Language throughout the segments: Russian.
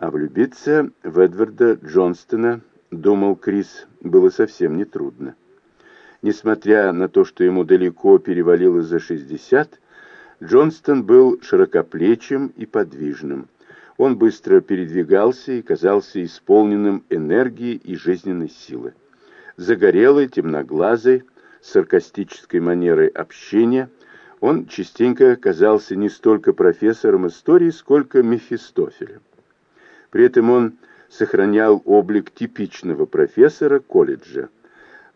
А влюбиться в Эдварда Джонстона, думал Крис, было совсем нетрудно. Несмотря на то, что ему далеко перевалило за 60, Джонстон был широкоплечим и подвижным. Он быстро передвигался и казался исполненным энергии и жизненной силы. Загорелый, темноглазый, с саркастической манерой общения, он частенько казался не столько профессором истории, сколько Мефистофелем. При этом он сохранял облик типичного профессора колледжа.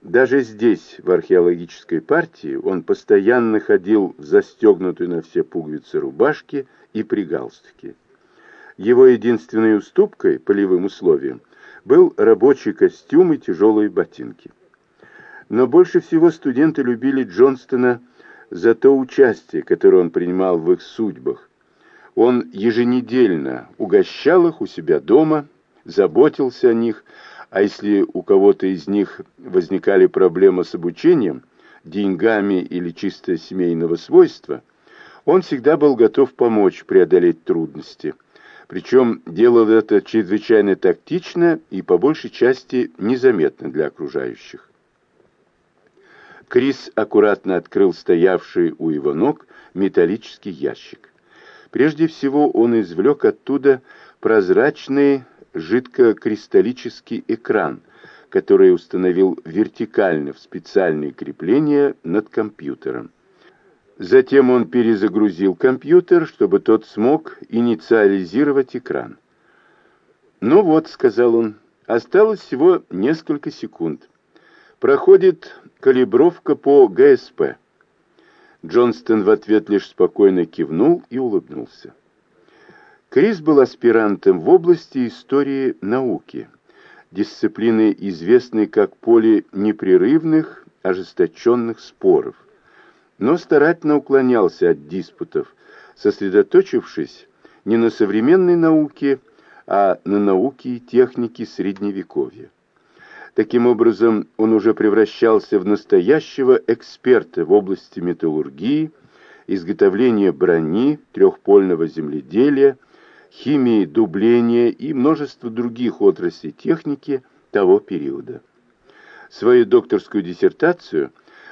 Даже здесь, в археологической партии, он постоянно ходил в застегнутую на все пуговицы рубашки и при галстуке. Его единственной уступкой, полевым условиям, был рабочий костюм и тяжелые ботинки. Но больше всего студенты любили Джонстона за то участие, которое он принимал в их судьбах, он еженедельно угощал их у себя дома, заботился о них, а если у кого-то из них возникали проблемы с обучением, деньгами или чисто семейного свойства, он всегда был готов помочь преодолеть трудности. Причем делал это чрезвычайно тактично и по большей части незаметно для окружающих. Крис аккуратно открыл стоявший у его ног металлический ящик. Прежде всего он извлек оттуда прозрачный жидкокристаллический экран, который установил вертикально в специальные крепления над компьютером. Затем он перезагрузил компьютер, чтобы тот смог инициализировать экран. «Ну вот», — сказал он, — «осталось всего несколько секунд. Проходит калибровка по ГСП». Джонстон в ответ лишь спокойно кивнул и улыбнулся. Крис был аспирантом в области истории науки, дисциплины, известной как поле непрерывных, ожесточенных споров, но старательно уклонялся от диспутов, сосредоточившись не на современной науке, а на науке и технике Средневековья. Таким образом, он уже превращался в настоящего эксперта в области металлургии, изготовления брони, трехпольного земледелия, химии дубления и множества других отраслей техники того периода. Свою докторскую диссертацию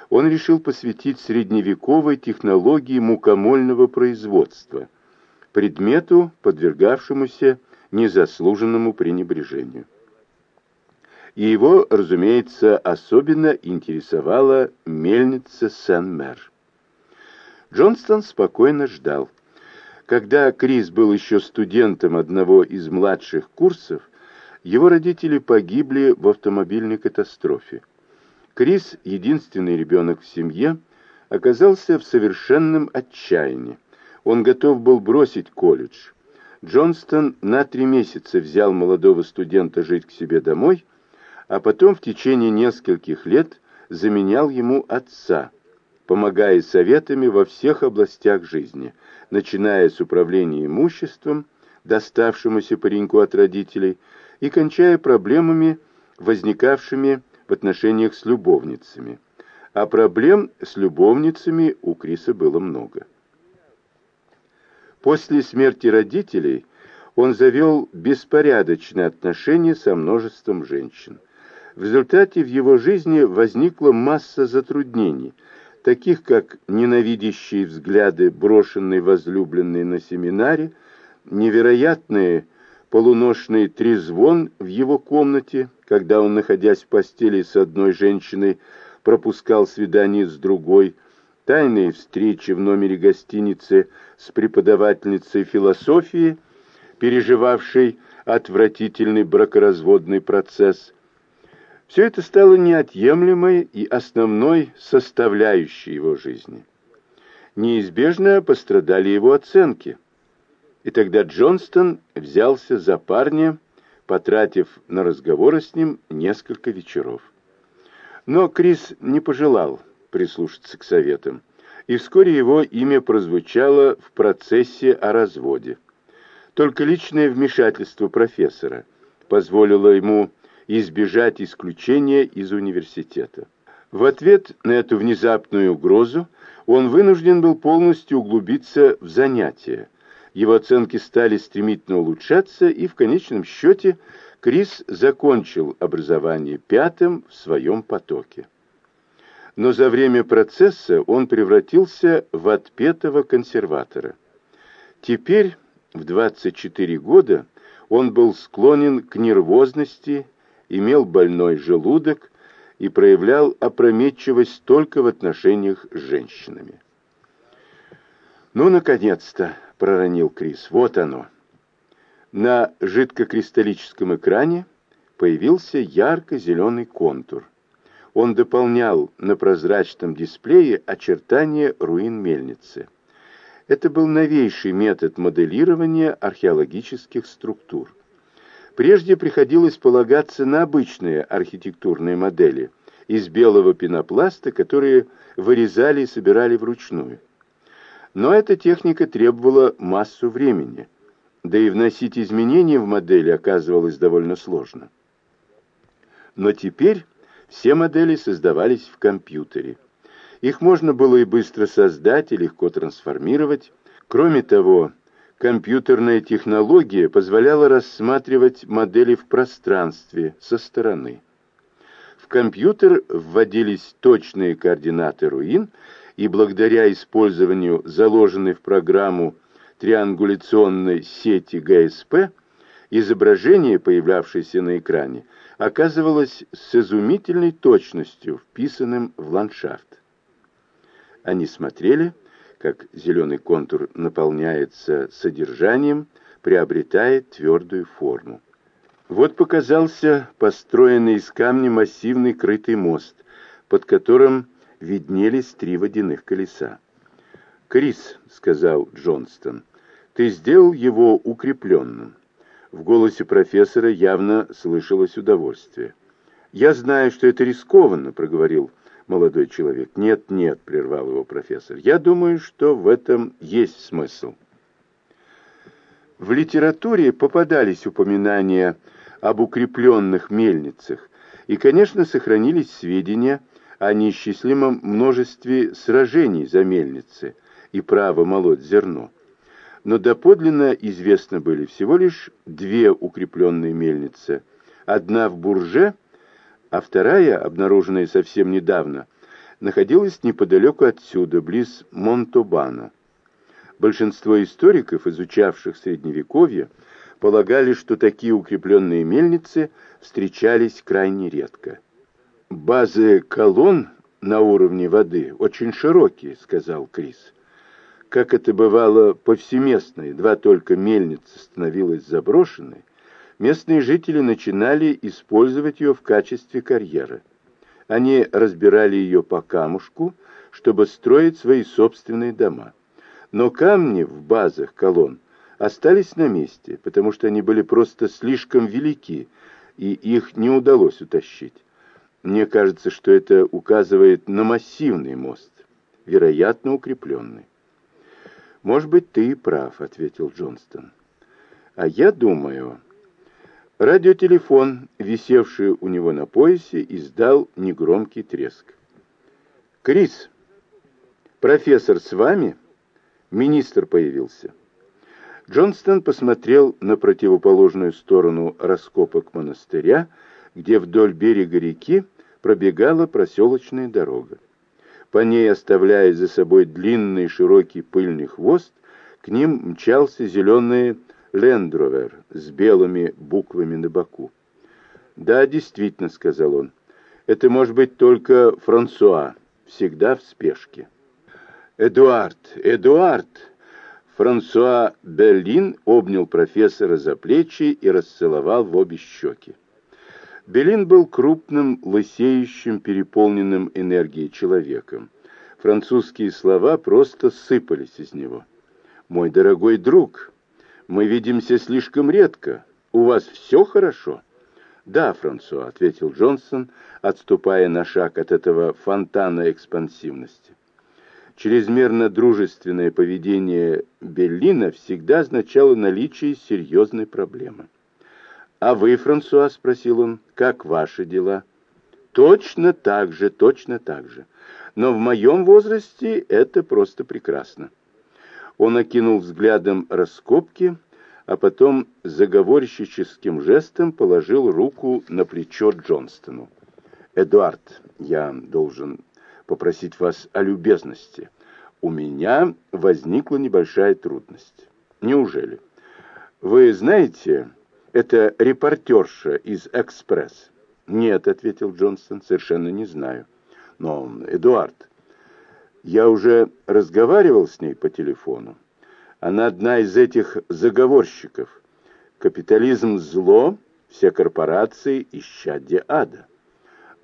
он решил посвятить средневековой технологии мукомольного производства, предмету, подвергавшемуся незаслуженному пренебрежению и его, разумеется, особенно интересовала мельница Сен-Мер. Джонстон спокойно ждал. Когда Крис был еще студентом одного из младших курсов, его родители погибли в автомобильной катастрофе. Крис, единственный ребенок в семье, оказался в совершенном отчаянии. Он готов был бросить колледж. Джонстон на три месяца взял молодого студента жить к себе домой а потом в течение нескольких лет заменял ему отца, помогая советами во всех областях жизни, начиная с управления имуществом, доставшемуся пареньку от родителей, и кончая проблемами, возникавшими в отношениях с любовницами. А проблем с любовницами у Криса было много. После смерти родителей он завел беспорядочные отношения со множеством женщин. В результате в его жизни возникла масса затруднений, таких как ненавидящие взгляды брошенной возлюбленной на семинаре, невероятный полуношный трезвон в его комнате, когда он, находясь в постели с одной женщиной, пропускал свидание с другой, тайные встречи в номере гостиницы с преподавательницей философии, переживавшей отвратительный бракоразводный процесс – все это стало неотъемлемой и основной составляющей его жизни. Неизбежно пострадали его оценки. И тогда Джонстон взялся за парня, потратив на разговоры с ним несколько вечеров. Но Крис не пожелал прислушаться к советам, и вскоре его имя прозвучало в процессе о разводе. Только личное вмешательство профессора позволило ему избежать исключения из университета. В ответ на эту внезапную угрозу он вынужден был полностью углубиться в занятия, Его оценки стали стремительно улучшаться, и в конечном счете Крис закончил образование пятым в своем потоке. Но за время процесса он превратился в отпетого консерватора. Теперь, в 24 года, он был склонен к нервозности, имел больной желудок и проявлял опрометчивость только в отношениях с женщинами. «Ну, наконец-то!» — проронил Крис. «Вот оно!» На жидкокристаллическом экране появился ярко-зеленый контур. Он дополнял на прозрачном дисплее очертания руин мельницы. Это был новейший метод моделирования археологических структур. Прежде приходилось полагаться на обычные архитектурные модели из белого пенопласта, которые вырезали и собирали вручную. Но эта техника требовала массу времени, да и вносить изменения в модели оказывалось довольно сложно. Но теперь все модели создавались в компьютере. Их можно было и быстро создать, и легко трансформировать. Кроме того, компьютерная технология позволяла рассматривать модели в пространстве со стороны. В компьютер вводились точные координаты руин, и благодаря использованию заложенной в программу триангуляционной сети ГСП, изображение, появлявшееся на экране, оказывалось с изумительной точностью вписанным в ландшафт. Они смотрели, как зеленый контур наполняется содержанием, приобретает твердую форму. Вот показался построенный из камня массивный крытый мост, под которым виднелись три водяных колеса. «Крис», — сказал Джонстон, — «ты сделал его укрепленным». В голосе профессора явно слышалось удовольствие. «Я знаю, что это рискованно», — проговорил молодой человек. «Нет, нет», — прервал его профессор. «Я думаю, что в этом есть смысл». В литературе попадались упоминания об укрепленных мельницах, и, конечно, сохранились сведения о неисчислимом множестве сражений за мельницы и право молоть зерно. Но доподлинно известно были всего лишь две укрепленные мельницы. Одна в Бурже, а вторая, обнаруженная совсем недавно, находилась неподалеку отсюда, близ Монтобана. Большинство историков, изучавших Средневековье, полагали, что такие укрепленные мельницы встречались крайне редко. «Базы колонн на уровне воды очень широкие», — сказал Крис. Как это бывало повсеместно, едва только мельница становилась заброшенной, местные жители начинали использовать ее в качестве карьера. Они разбирали ее по камушку, чтобы строить свои собственные дома. Но камни в базах колонн остались на месте, потому что они были просто слишком велики, и их не удалось утащить. Мне кажется, что это указывает на массивный мост, вероятно, укрепленный. «Может быть, ты и прав», — ответил Джонстон. «А я думаю...» Радиотелефон, висевший у него на поясе, издал негромкий треск. «Крис, профессор с вами?» Министр появился. Джонстон посмотрел на противоположную сторону раскопок монастыря, где вдоль берега реки пробегала проселочная дорога. По ней, оставляя за собой длинный широкий пыльный хвост, к ним мчался зеленый лендровер с белыми буквами на боку. «Да, действительно», — сказал он, — «это может быть только Франсуа, всегда в спешке». «Эдуард! Эдуард!» Франсуа Берлин обнял профессора за плечи и расцеловал в обе щеки. Белин был крупным, лысеющим, переполненным энергией человеком. Французские слова просто сыпались из него. «Мой дорогой друг, мы видимся слишком редко. У вас все хорошо?» «Да, Франсуа», — ответил Джонсон, отступая на шаг от этого фонтана экспансивности. Чрезмерно дружественное поведение Беллина всегда означало наличие серьезной проблемы. «А вы, Франсуа?» — спросил он. «Как ваши дела?» «Точно так же, точно так же. Но в моем возрасте это просто прекрасно». Он окинул взглядом раскопки, а потом заговорщическим жестом положил руку на плечо Джонстону. «Эдуард, я должен попросить вас о любезности. У меня возникла небольшая трудность. Неужели? Вы знаете, это репортерша из «Экспресс». «Нет», — ответил Джонстон, — «совершенно не знаю». «Но, Эдуард, я уже разговаривал с ней по телефону. Она одна из этих заговорщиков. Капитализм – зло, все корпорации – исчадие ада».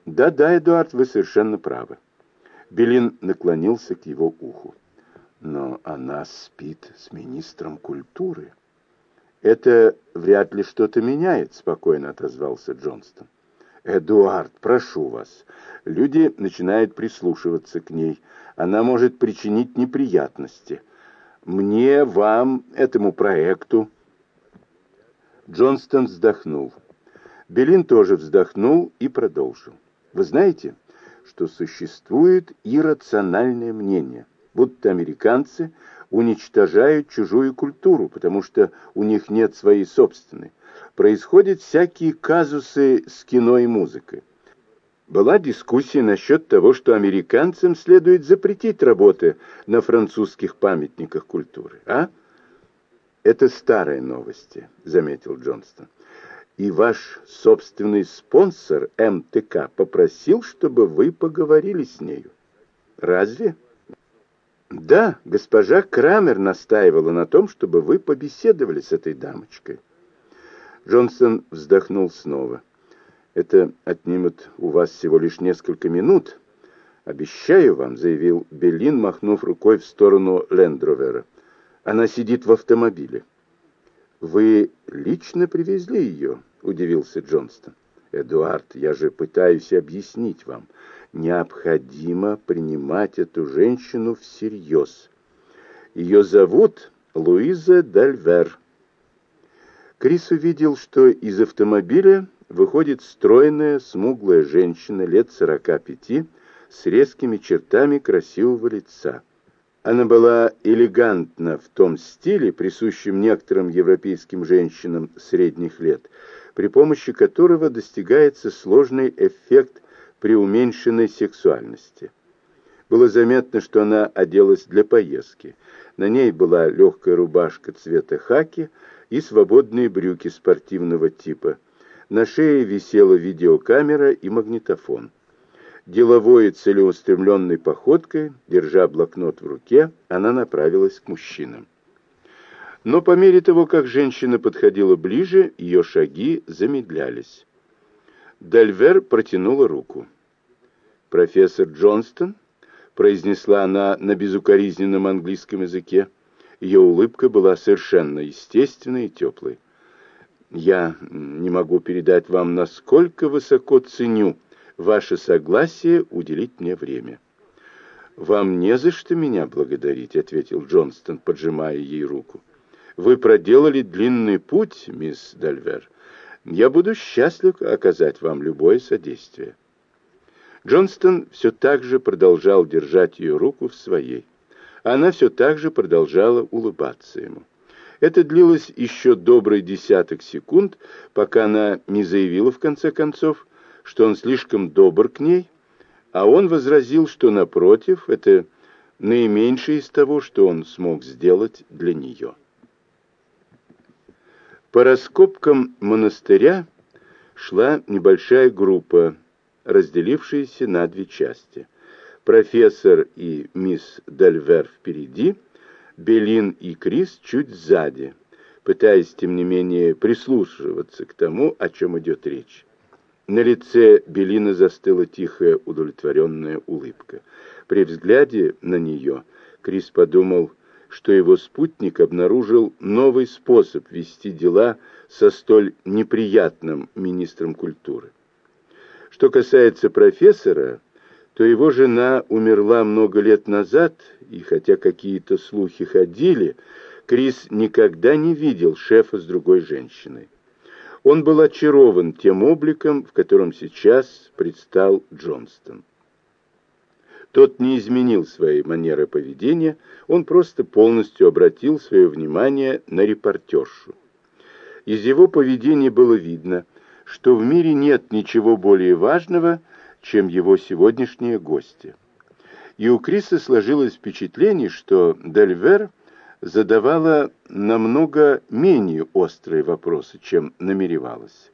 «Да-да, Эдуард, вы совершенно правы». Белин наклонился к его уху. «Но она спит с министром культуры». «Это вряд ли что-то меняет», — спокойно отозвался Джонстон. «Эдуард, прошу вас». Люди начинают прислушиваться к ней. Она может причинить неприятности. Мне, вам, этому проекту. Джонстон вздохнул. Белин тоже вздохнул и продолжил. Вы знаете, что существует иррациональное мнение, будто американцы уничтожают чужую культуру, потому что у них нет своей собственной. Происходят всякие казусы с кино и музыкой. Была дискуссия насчет того, что американцам следует запретить работы на французских памятниках культуры, а? Это старые новости, заметил Джонстон. И ваш собственный спонсор МТК попросил, чтобы вы поговорили с нею. Разве? Да, госпожа Крамер настаивала на том, чтобы вы побеседовали с этой дамочкой. Джонсон вздохнул снова. Это отнимет у вас всего лишь несколько минут. Обещаю вам, заявил Белин, махнув рукой в сторону Лендровера. Она сидит в автомобиле. Вы лично привезли ее? Удивился Джонстон. Эдуард, я же пытаюсь объяснить вам необходимо принимать эту женщину всерьез. Ее зовут Луиза Дальвер. Крис увидел, что из автомобиля выходит стройная, смуглая женщина лет сорока пяти с резкими чертами красивого лица. Она была элегантна в том стиле, присущем некоторым европейским женщинам средних лет, при помощи которого достигается сложный эффект при уменьшенной сексуальности. Было заметно, что она оделась для поездки. На ней была легкая рубашка цвета хаки и свободные брюки спортивного типа. На шее висела видеокамера и магнитофон. Деловой и целеустремленной походкой, держа блокнот в руке, она направилась к мужчинам. Но по мере того, как женщина подходила ближе, ее шаги замедлялись. Дальвер протянула руку. «Профессор Джонстон?» — произнесла она на безукоризненном английском языке. Ее улыбка была совершенно естественной и теплой. «Я не могу передать вам, насколько высоко ценю ваше согласие уделить мне время». «Вам не за что меня благодарить», — ответил Джонстон, поджимая ей руку. «Вы проделали длинный путь, мисс Дальвер. Я буду счастлив оказать вам любое содействие». Джонстон все так же продолжал держать ее руку в своей. Она все так же продолжала улыбаться ему. Это длилось еще добрый десяток секунд, пока она не заявила в конце концов, что он слишком добр к ней, а он возразил, что, напротив, это наименьшее из того, что он смог сделать для нее. По раскопкам монастыря шла небольшая группа, разделившаяся на две части. Профессор и мисс Дельвер впереди, Белин и Крис чуть сзади, пытаясь, тем не менее, прислушиваться к тому, о чем идет речь. На лице Белина застыла тихая удовлетворенная улыбка. При взгляде на нее Крис подумал, что его спутник обнаружил новый способ вести дела со столь неприятным министром культуры. Что касается профессора, то его жена умерла много лет назад, и хотя какие-то слухи ходили, Крис никогда не видел шефа с другой женщиной. Он был очарован тем обликом, в котором сейчас предстал Джонстон. Тот не изменил своей манеры поведения, он просто полностью обратил свое внимание на репортершу. Из его поведения было видно, что в мире нет ничего более важного, чем его сегодняшние гости. И у Криса сложилось впечатление, что Дельвер задавала намного менее острые вопросы, чем намеревалась.